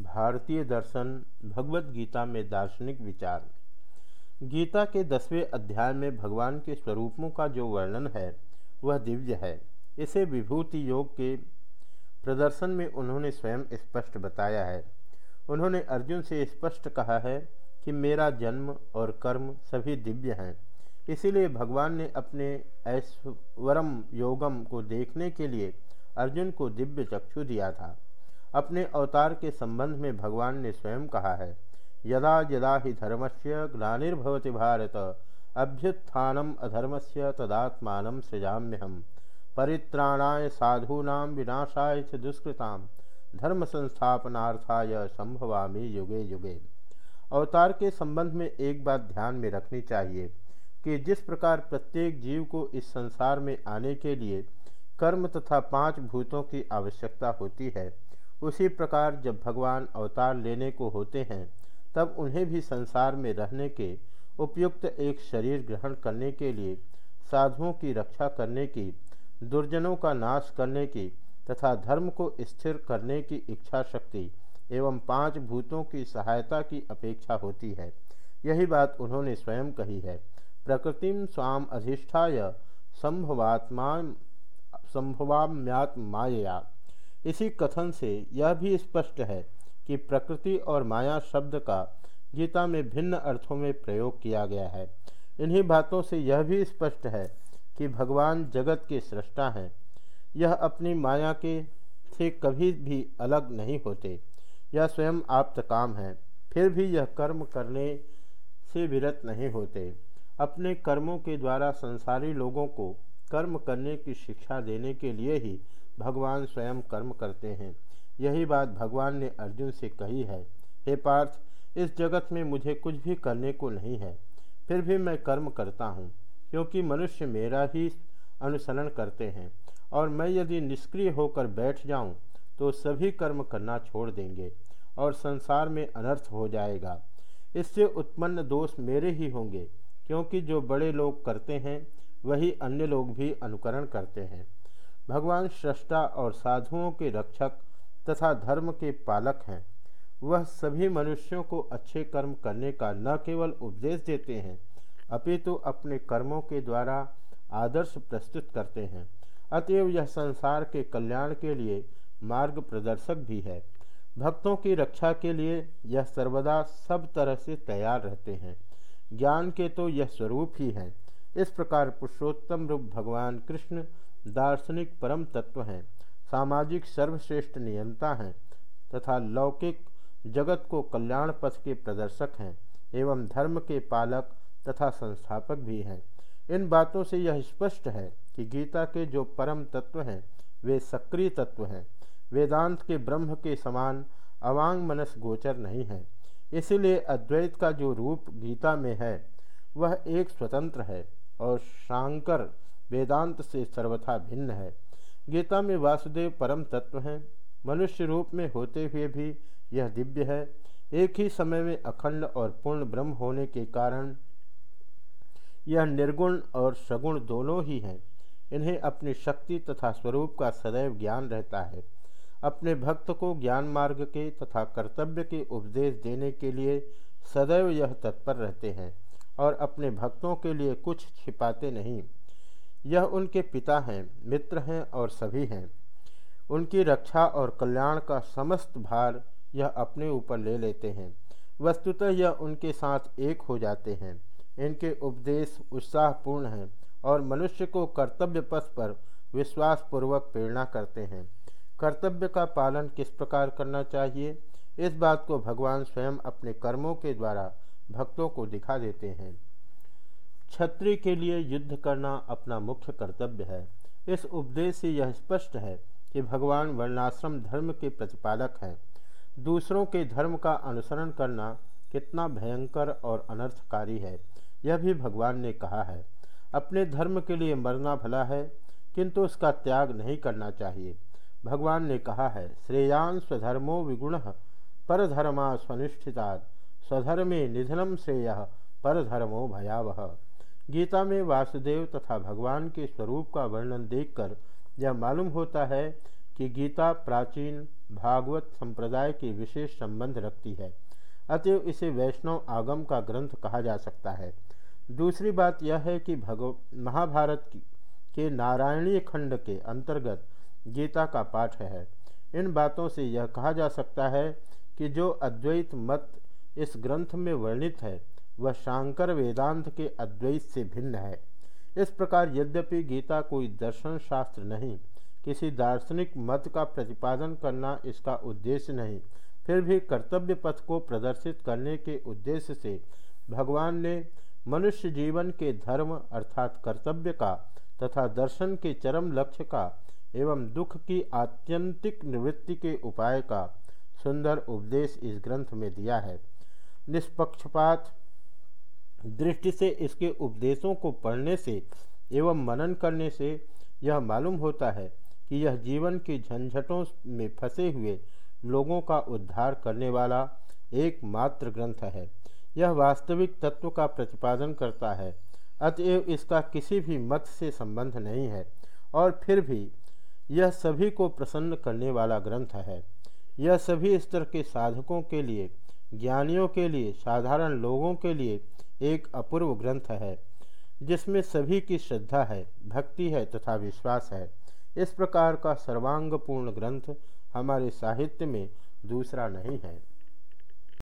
भारतीय दर्शन भगवत गीता में दार्शनिक विचार। गीता के दसवें अध्याय में भगवान के स्वरूपों का जो वर्णन है, वह दिव्य है। इसे विभूति योग के प्रदर्शन में उन्होंने स्वयं स्पष्ट बताया है। उन्होंने अर्जुन से स्पष्ट कहा है कि मेरा जन्म और कर्म सभी दिव्य हैं। इसीलिए भगवान ने अपने ऐश्वरम योगम को देखने के लिए अर्जुन को दिव्य चक्षु दिया था। अपने अवतार के संबंध में भगवान ने स्वयं कहा है, यदा यदा ही धर्मस्य ग्लानिर्भवति भारत, अभ्युत्थानम अधर्मस्य तदात्मान सृजाम्यहम। परित्राणाय साधूना विनाशाय च दुष्कृता धर्म संस्थापनार्थाय संभवामी युगे युगे। अवतार के संबंध में एक बात ध्यान में रखनी चाहिए कि जिस प्रकार प्रत्येक जीव को इस संसार में आने के लिए कर्म तथा पाँच भूतों की आवश्यकता होती है उसी प्रकार जब भगवान अवतार लेने को होते हैं, तब उन्हें भी संसार में रहने के उपयुक्त एक शरीर ग्रहण करने के लिए, साधुओं की रक्षा करने की, दुर्जनों का नाश करने की तथा धर्म को स्थिर करने की इच्छा शक्ति एवं पाँच भूतों की सहायता की अपेक्षा होती है। यही बात उन्होंने स्वयं कही है। प्रकृतिम स्वाम अधिष्ठाय, संभवात्मा संभवाम्यात्म माया इसी कथन से यह भी स्पष्ट है कि प्रकृति और माया शब्द का गीता में भिन्न अर्थों में प्रयोग किया गया है। इन्हीं बातों से यह भी स्पष्ट है कि भगवान जगत के सृष्टा हैं। यह अपनी माया के से कभी भी अलग नहीं होते। यह स्वयं आप्त काम है। फिर भी यह कर्म करने से विरत नहीं होते। अपने कर्मों के द्वारा संसारी लोगों को कर्म करने की शिक्षा देने के लिए ही भगवान स्वयं कर्म करते हैं। यही बात भगवान ने अर्जुन से कही है। हे पार्थ, इस जगत में मुझे कुछ भी करने को नहीं है। फिर भी मैं कर्म करता हूँ, क्योंकि मनुष्य मेरा ही अनुसरण करते हैं। और मैं यदि निष्क्रिय होकर बैठ जाऊँ तो सभी कर्म करना छोड़ देंगे, और संसार में अनर्थ हो जाएगा। इससे उत्पन्न दोष मेरे ही होंगे, क्योंकि जो बड़े लोग करते हैं, वही अन्य लोग भी अनुकरण करते हैं। भगवान सृष्टा और साधुओं के रक्षक तथा धर्म के पालक हैं। वह सभी मनुष्यों को अच्छे कर्म करने का न केवल उपदेश देते हैं, अपितु तो अपने कर्मों के द्वारा आदर्श प्रस्तुत करते हैं। अतएव यह संसार के कल्याण के लिए मार्ग प्रदर्शक भी है। भक्तों की रक्षा के लिए यह सर्वदा सब तरह से तैयार रहते हैं। ज्ञान के तो यह स्वरूप ही हैं। इस प्रकार पुरुषोत्तम रूप भगवान कृष्ण दार्शनिक परम तत्व हैं, सामाजिक सर्वश्रेष्ठ नियंता हैं, तथा लौकिक जगत को कल्याण पथ के प्रदर्शक हैं, एवं धर्म के पालक तथा संस्थापक भी हैं। इन बातों से यह स्पष्ट है कि गीता के जो परम तत्व हैं, वे सक्रिय तत्व हैं। वेदांत के ब्रह्म के समान अवांग मनस गोचर नहीं है। इसीलिए अद्वैत का जो रूप गीता में है, वह एक स्वतंत्र है और शांकर वेदांत से सर्वथा भिन्न है। गीता में वासुदेव परम तत्व हैं। मनुष्य रूप में होते हुए भी यह दिव्य है। एक ही समय में अखंड और पूर्ण ब्रह्म होने के कारण यह निर्गुण और सगुण दोनों ही हैं। इन्हें अपनी शक्ति तथा स्वरूप का सदैव ज्ञान रहता है। अपने भक्त को ज्ञान मार्ग के तथा कर्तव्य के उपदेश देने के लिए सदैव यह तत्पर रहते हैं और अपने भक्तों के लिए कुछ छिपाते नहीं। यह उनके पिता हैं, मित्र हैं और सभी हैं। उनकी रक्षा और कल्याण का समस्त भार यह अपने ऊपर ले लेते हैं। वस्तुतः यह उनके साथ एक हो जाते हैं। इनके उपदेश उत्साहपूर्ण हैं और मनुष्य को कर्तव्य पथ पर विश्वासपूर्वक प्रेरणा करते हैं। कर्तव्य का पालन किस प्रकार करना चाहिए? इस बात को भगवान स्वयं अपने कर्मों के द्वारा भक्तों को दिखा देते हैं। क्षत्रिय के लिए युद्ध करना अपना मुख्य कर्तव्य है। इस उपदेश से यह स्पष्ट है कि भगवान वर्णाश्रम धर्म के प्रतिपालक हैं। दूसरों के धर्म का अनुसरण करना कितना भयंकर और अनर्थकारी है, यह भी भगवान ने कहा है। अपने धर्म के लिए मरना भला है, किंतु उसका त्याग नहीं करना चाहिए। भगवान ने कहा है, श्रेयान स्वधर्मो विगुण, परधर्मा स्वनिष्ठिता स्वधर्मे निधनम श्रेय, परधर्मो भयावह। गीता में वासुदेव तथा भगवान के स्वरूप का वर्णन देखकर यह मालूम होता है कि गीता प्राचीन भागवत संप्रदाय के विशेष संबंध रखती है। अतएव इसे वैष्णव आगम का ग्रंथ कहा जा सकता है। दूसरी बात यह है कि भगव, महाभारत के नारायणीय खंड के अंतर्गत गीता का पाठ है। इन बातों से यह कहा जा सकता है कि जो अद्वैत मत इस ग्रंथ में वर्णित है वह शांकर वेदांत के अद्वैत से भिन्न है। इस प्रकार यद्यपि गीता कोई दर्शन शास्त्र नहीं, किसी दार्शनिक मत का प्रतिपादन करना इसका उद्देश्य नहीं, फिर भी कर्तव्य पथ को प्रदर्शित करने के उद्देश्य से भगवान ने मनुष्य जीवन के धर्म अर्थात कर्तव्य का तथा दर्शन के चरम लक्ष्य का एवं दुख की आत्यंतिक निवृत्ति के उपाय का सुंदर उपदेश इस ग्रंथ में दिया है। निष्पक्षपात दृष्टि से इसके उपदेशों को पढ़ने से एवं मनन करने से यह मालूम होता है कि यह जीवन की झंझटों में फंसे हुए लोगों का उद्धार करने वाला एकमात्र ग्रंथ है। यह वास्तविक तत्व का प्रतिपादन करता है। अतएव इसका किसी भी मत से संबंध नहीं है और फिर भी यह सभी को प्रसन्न करने वाला ग्रंथ है। यह सभी स्तर के साधकों के लिए, ज्ञानियों के लिए, साधारण लोगों के लिए एक अपूर्व ग्रंथ है, जिसमें सभी की श्रद्धा है, भक्ति है तथा विश्वास है। इस प्रकार का सर्वांगपूर्ण ग्रंथ हमारे साहित्य में दूसरा नहीं है।